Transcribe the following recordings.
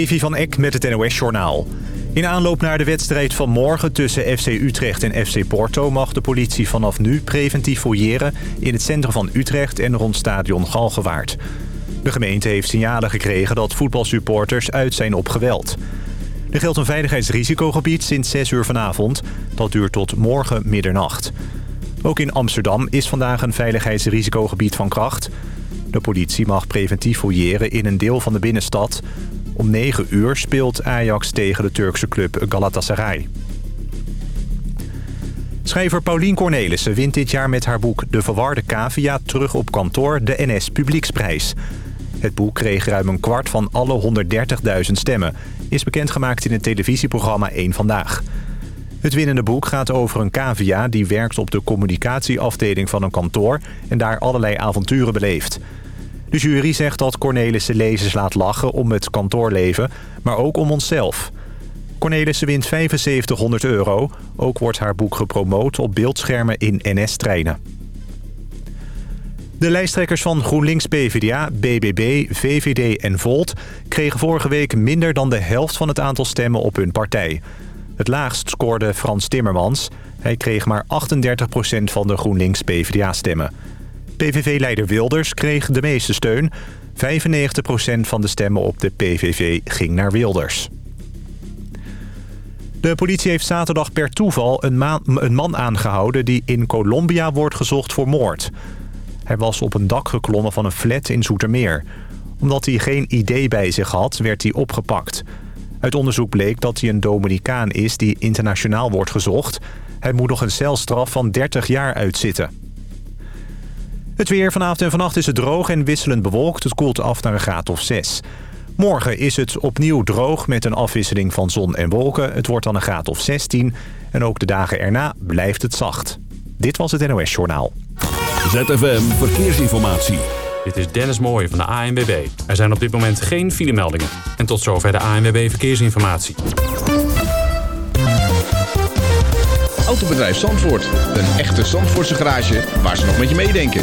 Evi van Eck met het NOS-journaal. In aanloop naar de wedstrijd van morgen tussen FC Utrecht en FC Porto... mag de politie vanaf nu preventief fouilleren... in het centrum van Utrecht en rond stadion Galgenwaard. De gemeente heeft signalen gekregen dat voetbalsupporters uit zijn op geweld. Er geldt een veiligheidsrisicogebied sinds 6 uur vanavond. Dat duurt tot morgen middernacht. Ook in Amsterdam is vandaag een veiligheidsrisicogebied van kracht. De politie mag preventief fouilleren in een deel van de binnenstad... Om 9 uur speelt Ajax tegen de Turkse club Galatasaray. Schrijver Paulien Cornelissen wint dit jaar met haar boek De Verwarde Cavia terug op kantoor de NS Publieksprijs. Het boek kreeg ruim een kwart van alle 130.000 stemmen. Is bekendgemaakt in het televisieprogramma 1 Vandaag. Het winnende boek gaat over een cavia die werkt op de communicatieafdeling van een kantoor... en daar allerlei avonturen beleeft. De jury zegt dat Cornelissen lezers laat lachen om het kantoorleven, maar ook om onszelf. Cornelissen wint 7500 euro. Ook wordt haar boek gepromoot op beeldschermen in NS-treinen. De lijsttrekkers van GroenLinks, PvdA, BBB, VVD en Volt... kregen vorige week minder dan de helft van het aantal stemmen op hun partij. Het laagst scoorde Frans Timmermans. Hij kreeg maar 38% van de GroenLinks-PvdA-stemmen. PVV-leider Wilders kreeg de meeste steun. 95% van de stemmen op de PVV ging naar Wilders. De politie heeft zaterdag per toeval een, een, man aangehouden... die in Colombia wordt gezocht voor moord. Hij was op een dak geklommen van een flat in Zoetermeer. Omdat hij geen idee bij zich had, werd hij opgepakt. Uit onderzoek bleek dat hij een Dominicaan is die internationaal wordt gezocht. Hij moet nog een celstraf van 30 jaar uitzitten. Het weer vanavond en vannacht is het droog en wisselend bewolkt. Het koelt af naar een graad of 6. Morgen is het opnieuw droog met een afwisseling van zon en wolken. Het wordt dan een graad of 16. En ook de dagen erna blijft het zacht. Dit was het NOS Journaal. ZFM Verkeersinformatie. Dit is Dennis Mooij van de ANWB. Er zijn op dit moment geen filemeldingen. En tot zover de ANWB Verkeersinformatie. Autobedrijf Zandvoort. Een echte Zandvoortse garage waar ze nog met je meedenken.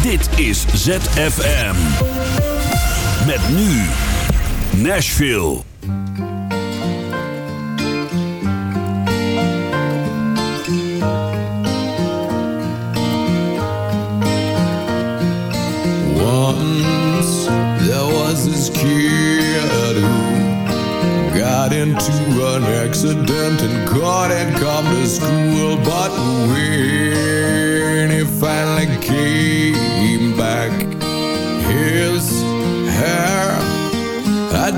Dit is ZFM. Met nu Nashville. Once there was this kid got into an accident and couldn't come to school. But when he finally came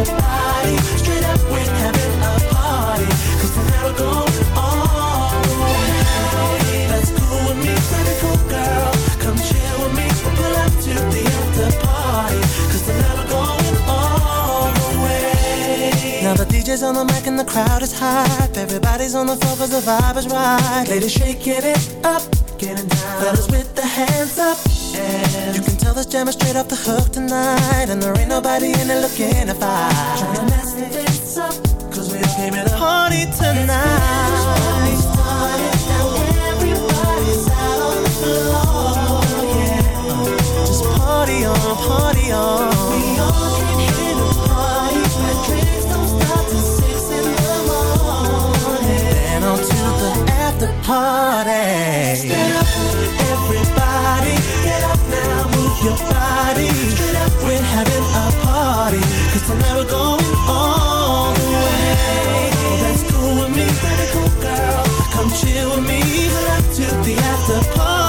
Straight up, we're having a all the way cool with me, pretty cool girl. Come chill with me, pull up to the after all the way Now the DJ's on the mic and the crowd is hype. Everybody's on the floor cause the vibe is right. Ladies shaking it up, getting down. Fellas with the hands up. And You can tell this jam is straight off the hook tonight. And there ain't nobody in it looking to fight. Trying to mess this up, cause we all came here to party tonight. Everybody's out on the floor, yeah. Just party on, party on. We all came here to party. And drinks don't stop till six in the morning. Then on to the after party. Get up, everybody. Your body. We're having a party. Cause tonight we're going all the way. Oh, that's cool with me. Come chill with me. To the after party.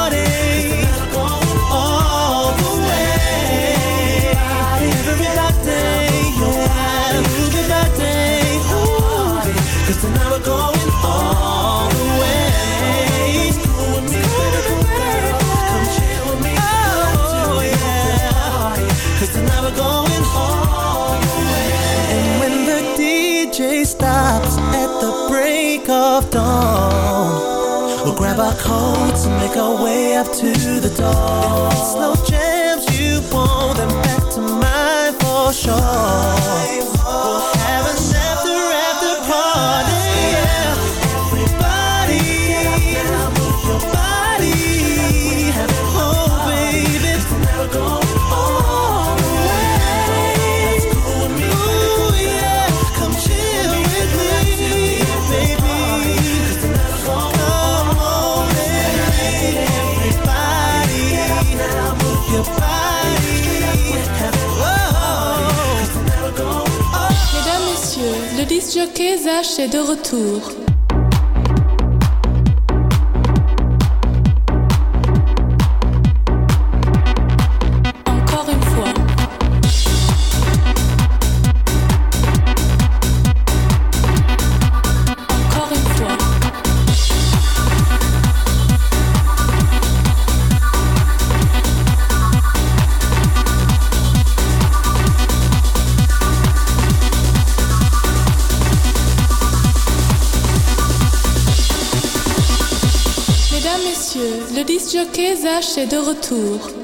Make our way up to the door. Slow jams you want, then back to mine for sure. Zach est de retour. Est de retour.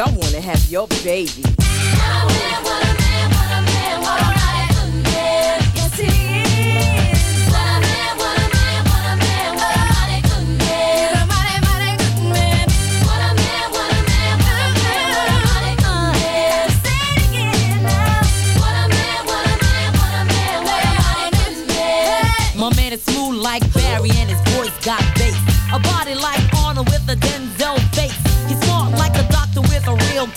I wanna have your baby.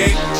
minutes,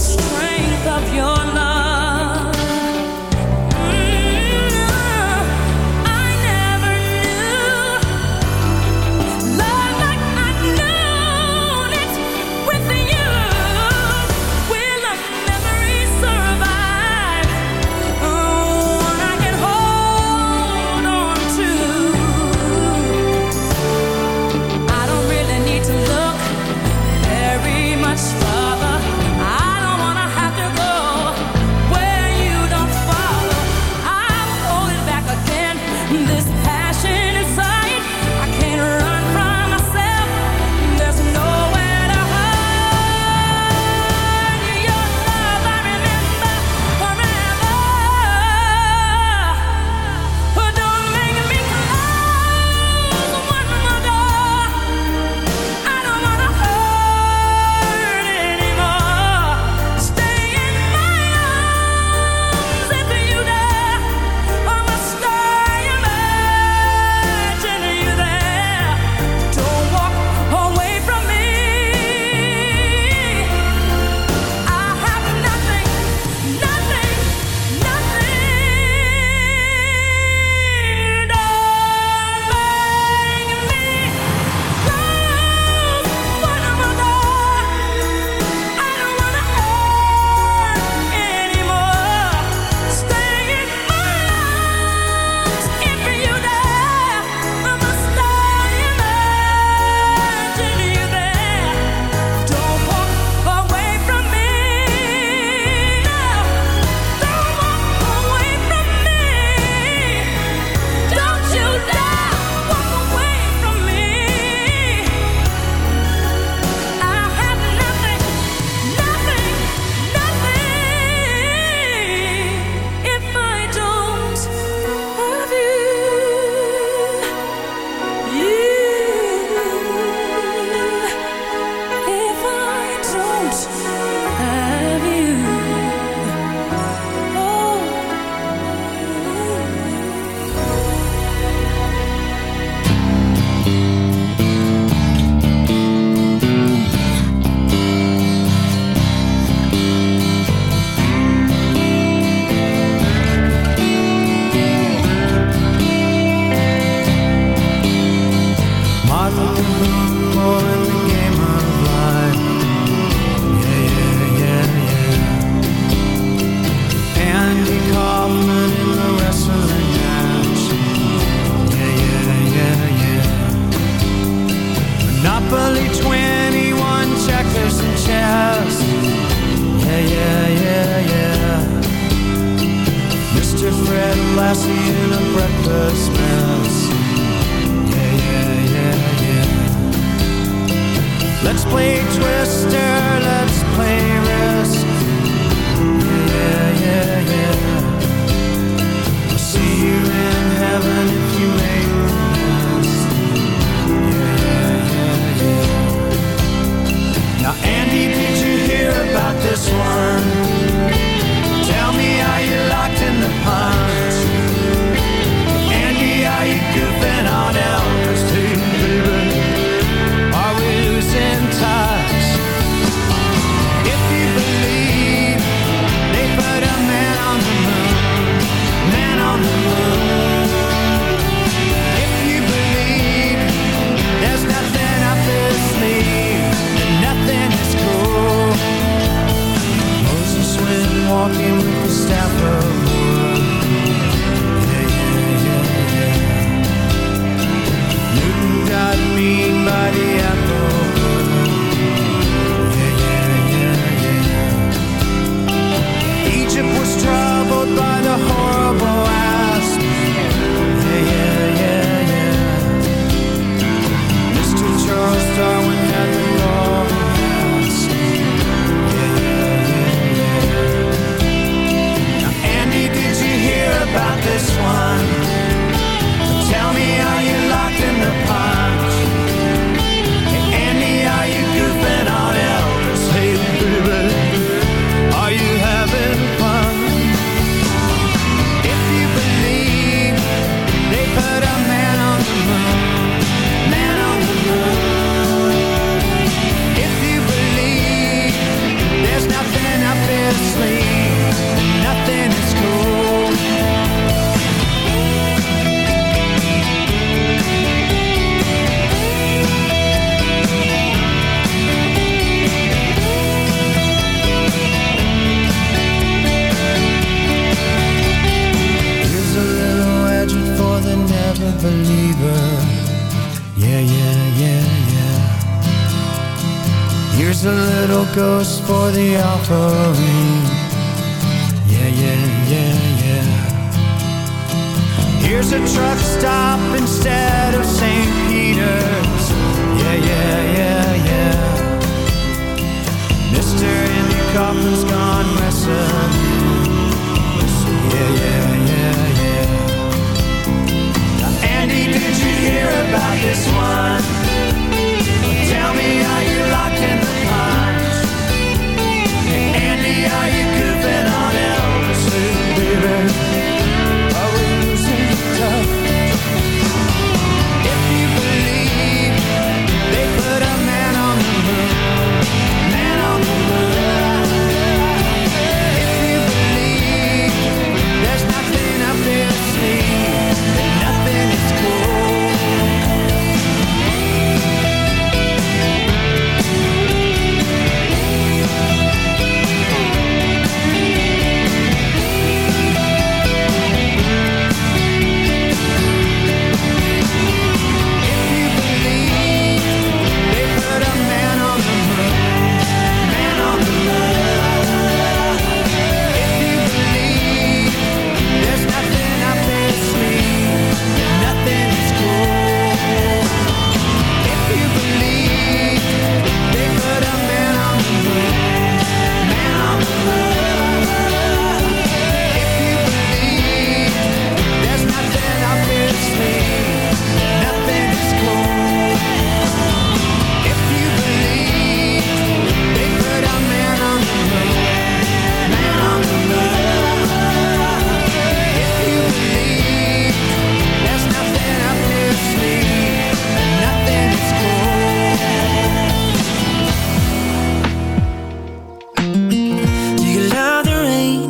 strength of your love.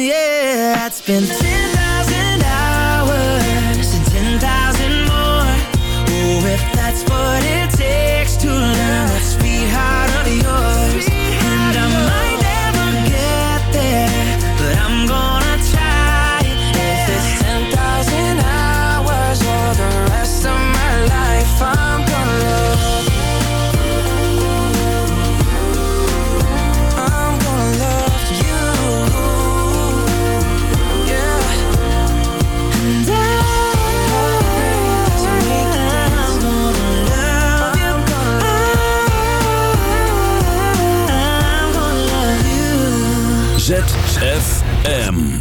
yeah, it's been 10 ZFM.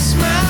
smile